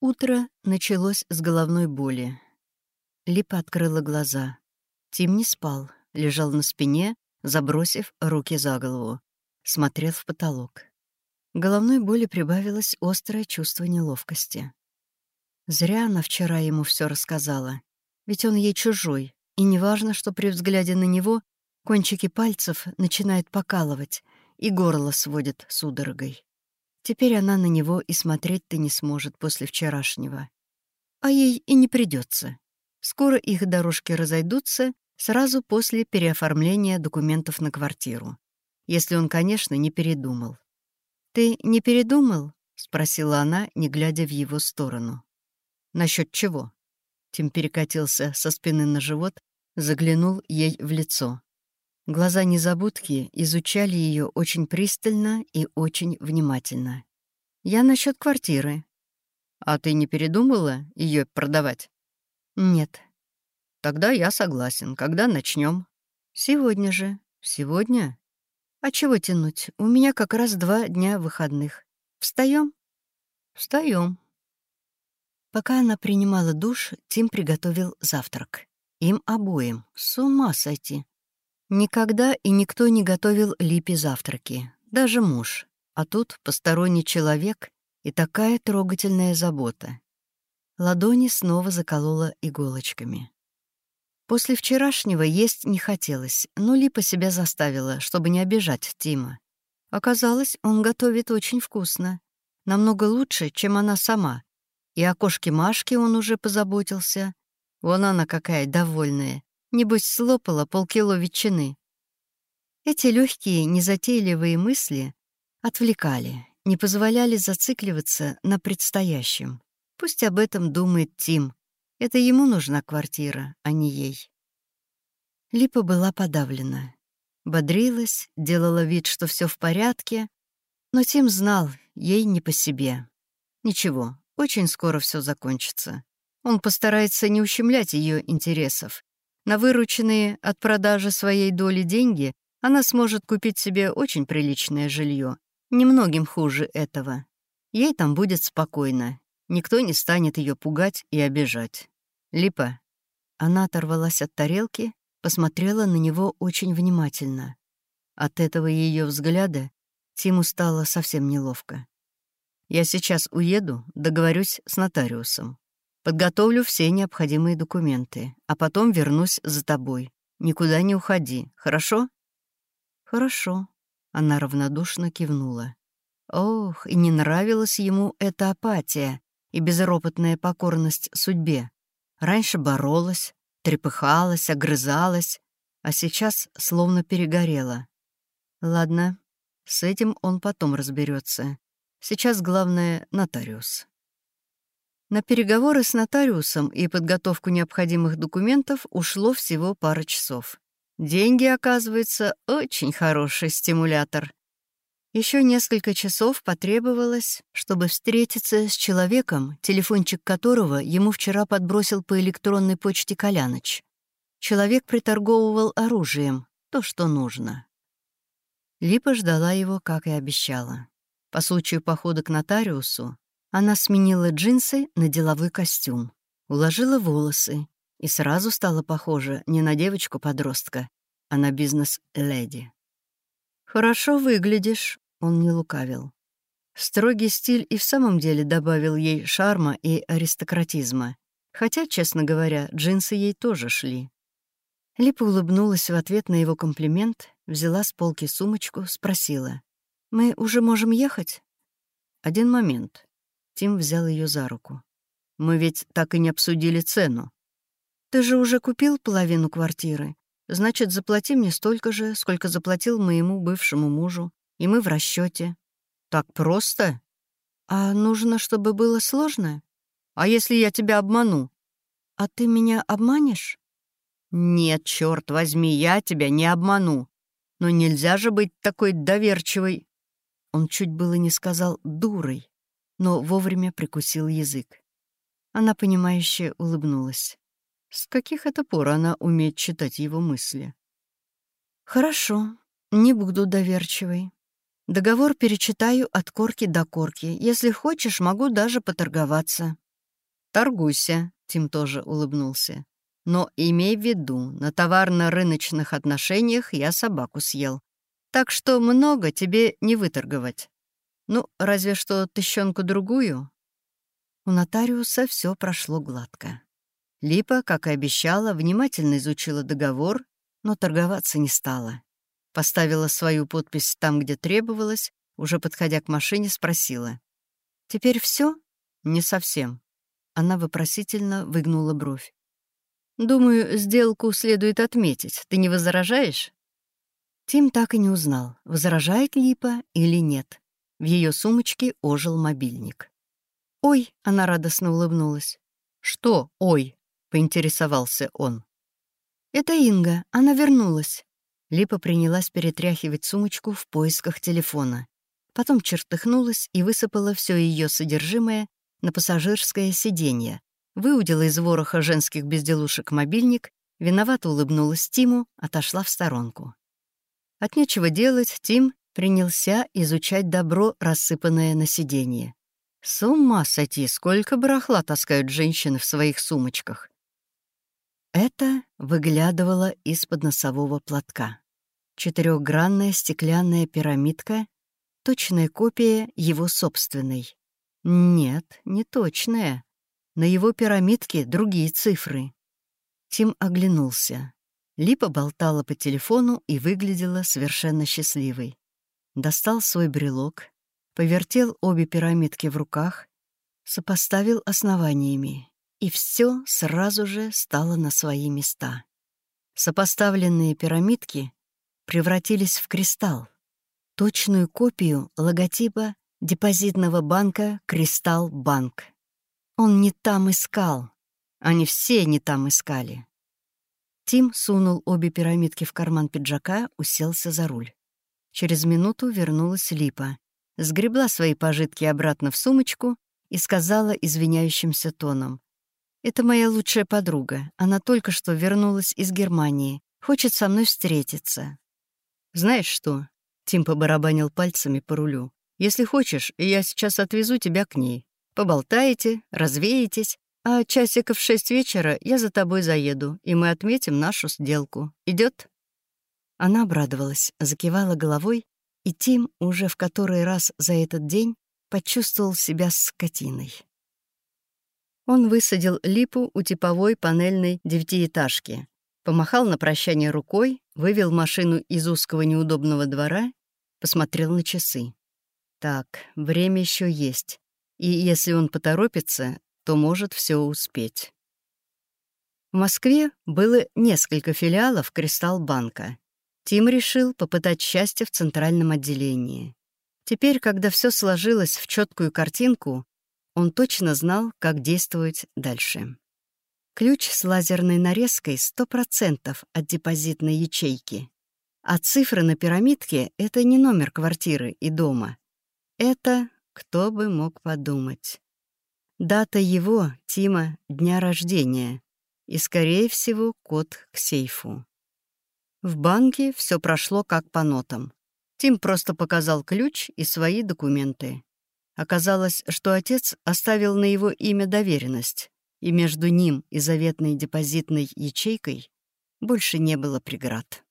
Утро началось с головной боли. Липа открыла глаза. Тим не спал, лежал на спине, забросив руки за голову. Смотрел в потолок. Головной боли прибавилось острое чувство неловкости. Зря она вчера ему все рассказала. Ведь он ей чужой, и неважно, что при взгляде на него кончики пальцев начинают покалывать, и горло сводит судорогой. Теперь она на него и смотреть-то не сможет после вчерашнего. А ей и не придется. Скоро их дорожки разойдутся сразу после переоформления документов на квартиру. Если он, конечно, не передумал. «Ты не передумал?» — спросила она, не глядя в его сторону. «Насчет чего?» Тим перекатился со спины на живот, заглянул ей в лицо. Глаза незабудки изучали ее очень пристально и очень внимательно. «Я насчет квартиры». «А ты не передумала ее продавать?» «Нет». «Тогда я согласен. Когда начнем? «Сегодня же. Сегодня?» «А чего тянуть? У меня как раз два дня выходных. Встаем? «Встаем». Пока она принимала душ, Тим приготовил завтрак. Им обоим. С ума сойти. Никогда и никто не готовил Липе завтраки, даже муж. А тут посторонний человек и такая трогательная забота. Ладони снова заколола иголочками. После вчерашнего есть не хотелось, но Липа себя заставила, чтобы не обижать Тима. Оказалось, он готовит очень вкусно. Намного лучше, чем она сама. И о кошке Машке он уже позаботился. Вон она какая довольная. Небось, слопала полкило ветчины. Эти легкие, незатейливые мысли отвлекали, не позволяли зацикливаться на предстоящем. Пусть об этом думает Тим. Это ему нужна квартира, а не ей. Липа была подавлена. Бодрилась, делала вид, что все в порядке, но Тим знал, ей не по себе. Ничего, очень скоро все закончится. Он постарается не ущемлять ее интересов, на вырученные от продажи своей доли деньги она сможет купить себе очень приличное жилье. Немногим хуже этого. Ей там будет спокойно. Никто не станет ее пугать и обижать. Липа. Она оторвалась от тарелки, посмотрела на него очень внимательно. От этого ее взгляда Тиму стало совсем неловко. «Я сейчас уеду, договорюсь с нотариусом. Подготовлю все необходимые документы, а потом вернусь за тобой. Никуда не уходи, хорошо?» «Хорошо», — она равнодушно кивнула. Ох, и не нравилась ему эта апатия и безропотная покорность судьбе. Раньше боролась, трепыхалась, огрызалась, а сейчас словно перегорела. Ладно, с этим он потом разберется. Сейчас главное — нотариус. На переговоры с нотариусом и подготовку необходимых документов ушло всего пара часов. Деньги, оказывается, очень хороший стимулятор. Еще несколько часов потребовалось, чтобы встретиться с человеком, телефончик которого ему вчера подбросил по электронной почте Коляныч. Человек приторговывал оружием, то, что нужно. Липа ждала его, как и обещала. По случаю похода к нотариусу она сменила джинсы на деловой костюм, уложила волосы и сразу стала похожа не на девочку-подростка, а на бизнес-леди. «Хорошо выглядишь», — он не лукавил. Строгий стиль и в самом деле добавил ей шарма и аристократизма, хотя, честно говоря, джинсы ей тоже шли. Липа улыбнулась в ответ на его комплимент, взяла с полки сумочку, спросила. «Мы уже можем ехать?» «Один момент. Тим взял ее за руку. «Мы ведь так и не обсудили цену». «Ты же уже купил половину квартиры. Значит, заплати мне столько же, сколько заплатил моему бывшему мужу, и мы в расчете. «Так просто?» «А нужно, чтобы было сложно?» «А если я тебя обману?» «А ты меня обманешь?» «Нет, черт возьми, я тебя не обману. Но нельзя же быть такой доверчивой». Он чуть было не сказал «дурой» но вовремя прикусил язык. Она, понимающе улыбнулась. С каких это пор она умеет читать его мысли? «Хорошо, не буду доверчивой. Договор перечитаю от корки до корки. Если хочешь, могу даже поторговаться. Торгуйся, Тим тоже улыбнулся. Но имей в виду, на товарно-рыночных отношениях я собаку съел. Так что много тебе не выторговать. Ну, разве что тыщенку-другую. У нотариуса все прошло гладко. Липа, как и обещала, внимательно изучила договор, но торговаться не стала. Поставила свою подпись там, где требовалось, уже подходя к машине, спросила. «Теперь все? «Не совсем». Она вопросительно выгнула бровь. «Думаю, сделку следует отметить. Ты не возражаешь?» Тим так и не узнал, возражает Липа или нет. В ее сумочке ожил мобильник. «Ой!» — она радостно улыбнулась. «Что «ой»?» — поинтересовался он. «Это Инга. Она вернулась». Липа принялась перетряхивать сумочку в поисках телефона. Потом чертыхнулась и высыпала все ее содержимое на пассажирское сиденье, выудила из вороха женских безделушек мобильник, виновато улыбнулась Тиму, отошла в сторонку. От нечего делать Тим принялся изучать добро, рассыпанное на сиденье. С ума сойти, сколько барахла таскают женщины в своих сумочках. Это выглядывало из-под носового платка. Четырехгранная стеклянная пирамидка, точная копия его собственной. Нет, не точная. На его пирамидке другие цифры. Тим оглянулся. Липа болтала по телефону и выглядела совершенно счастливой. Достал свой брелок, повертел обе пирамидки в руках, сопоставил основаниями, и все сразу же стало на свои места. Сопоставленные пирамидки превратились в кристалл, точную копию логотипа депозитного банка «Кристалл Банк». Он не там искал. Они все не там искали. Тим сунул обе пирамидки в карман пиджака, уселся за руль. Через минуту вернулась Липа, сгребла свои пожитки обратно в сумочку и сказала извиняющимся тоном. «Это моя лучшая подруга. Она только что вернулась из Германии. Хочет со мной встретиться». «Знаешь что?» — Тим побарабанил пальцами по рулю. Если хочешь, я сейчас отвезу тебя к ней. Поболтаете, развеетесь, а часиков в шесть вечера я за тобой заеду, и мы отметим нашу сделку. Идет? Она обрадовалась, закивала головой, и Тим уже в который раз за этот день почувствовал себя скотиной. Он высадил липу у типовой панельной девятиэтажки, помахал на прощание рукой, вывел машину из узкого неудобного двора, посмотрел на часы. Так, время еще есть. И если он поторопится, то может все успеть. В Москве было несколько филиалов Кристалл-банка. Тим решил попытать счастье в центральном отделении. Теперь, когда все сложилось в четкую картинку, он точно знал, как действовать дальше. Ключ с лазерной нарезкой 100% от депозитной ячейки. А цифры на пирамидке — это не номер квартиры и дома. Это кто бы мог подумать. Дата его, Тима, дня рождения. И, скорее всего, код к сейфу. В банке все прошло как по нотам. Тим просто показал ключ и свои документы. Оказалось, что отец оставил на его имя доверенность, и между ним и заветной депозитной ячейкой больше не было преград.